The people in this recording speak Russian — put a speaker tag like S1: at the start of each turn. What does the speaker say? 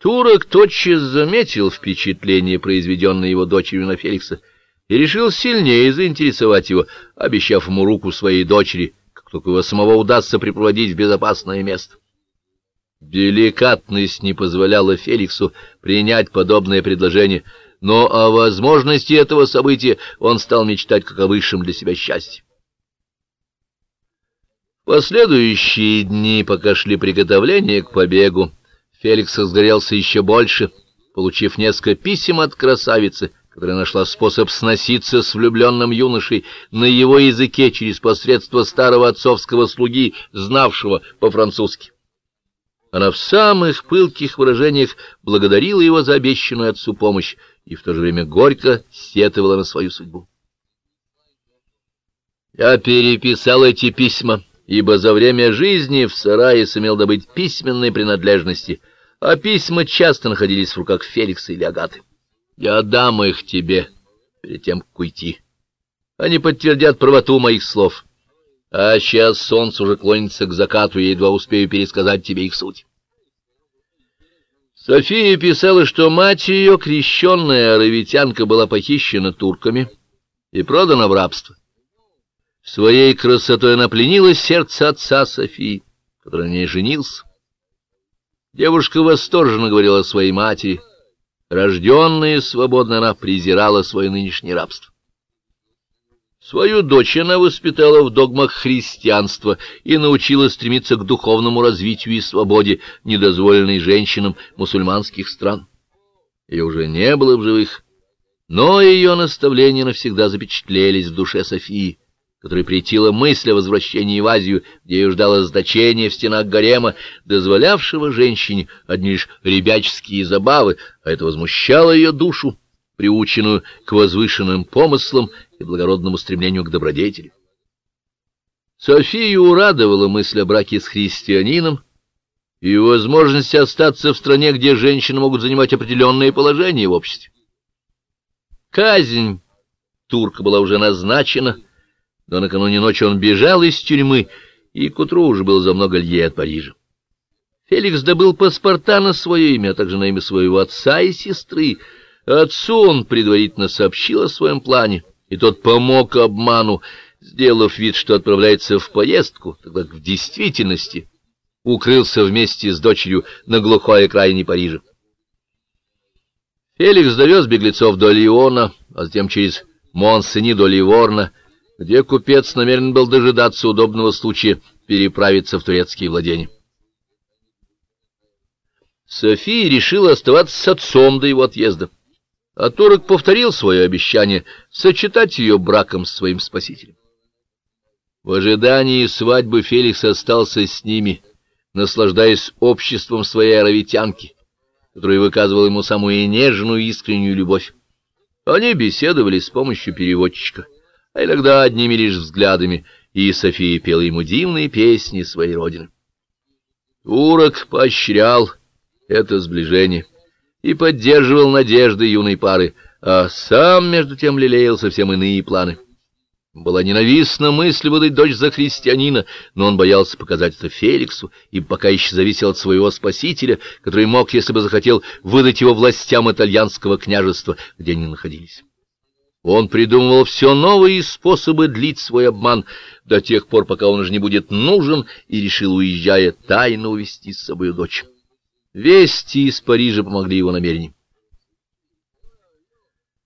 S1: Турок тотчас заметил впечатление, произведенное его дочерью на Феликса, и решил сильнее заинтересовать его, обещав ему руку своей дочери, как только его самого удастся припроводить в безопасное место. Деликатность не позволяла Феликсу принять подобное предложение, но о возможности этого события он стал мечтать как о высшем для себя счастье. Последующие дни, пока шли приготовления к побегу, Феликс разгорелся еще больше, получив несколько писем от красавицы, которая нашла способ сноситься с влюбленным юношей на его языке через посредство старого отцовского слуги, знавшего по-французски. Она в самых пылких выражениях благодарила его за обещанную отцу помощь и в то же время горько сетовала на свою судьбу. «Я переписал эти письма», ибо за время жизни в сарае сумел добыть письменные принадлежности, а письма часто находились в руках Феликса или Агаты. Я дам их тебе перед тем, как уйти. Они подтвердят правоту моих слов. А сейчас солнце уже клонится к закату, я едва успею пересказать тебе их суть. София писала, что мать ее, крещенная аравитянка, была похищена турками и продана в рабство. Своей красотой она пленила сердце отца Софии, который на ней женился. Девушка восторженно говорила о своей матери. Рожденная свободно, она презирала свое нынешнее рабство. Свою дочь она воспитала в догмах христианства и научила стремиться к духовному развитию и свободе, недозволенной женщинам мусульманских стран. Ее уже не было в живых, но ее наставления навсегда запечатлелись в душе Софии которой претила мысль о возвращении в Азию, где ее ждало значение в стенах гарема, дозволявшего женщине одни лишь ребяческие забавы, а это возмущало ее душу, приученную к возвышенным помыслам и благородному стремлению к добродетели. Софию урадовала мысль о браке с христианином и возможности остаться в стране, где женщины могут занимать определенные положения в обществе. Казнь турка была уже назначена, но накануне ночи он бежал из тюрьмы, и к утру уже был за много лье от Парижа. Феликс добыл паспорта на свое имя, а также на имя своего отца и сестры. Отцу он предварительно сообщил о своем плане, и тот помог обману, сделав вид, что отправляется в поездку, тогда как в действительности укрылся вместе с дочерью на глухой окраине Парижа. Феликс довез беглецов до Лиона, а затем через Монсени до Ливорна, где купец намерен был дожидаться удобного случая переправиться в турецкие владения. София решила оставаться с отцом до его отъезда, а турок повторил свое обещание сочетать ее браком с своим спасителем. В ожидании свадьбы Феликс остался с ними, наслаждаясь обществом своей аравитянки, которая выказывала ему самую нежную искреннюю любовь. Они беседовали с помощью переводчика — а иногда одними лишь взглядами, и София пела ему дивные песни своей родины. Урок поощрял это сближение и поддерживал надежды юной пары, а сам, между тем, лелеял совсем иные планы. Была ненавистна мысль выдать дочь за христианина, но он боялся показать это Феликсу, и пока еще зависел от своего спасителя, который мог, если бы захотел, выдать его властям итальянского княжества, где они находились. Он придумывал все новые способы длить свой обман до тех пор, пока он уже не будет нужен, и решил, уезжая, тайно увести с собой дочь. Вести из Парижа помогли его намерениям.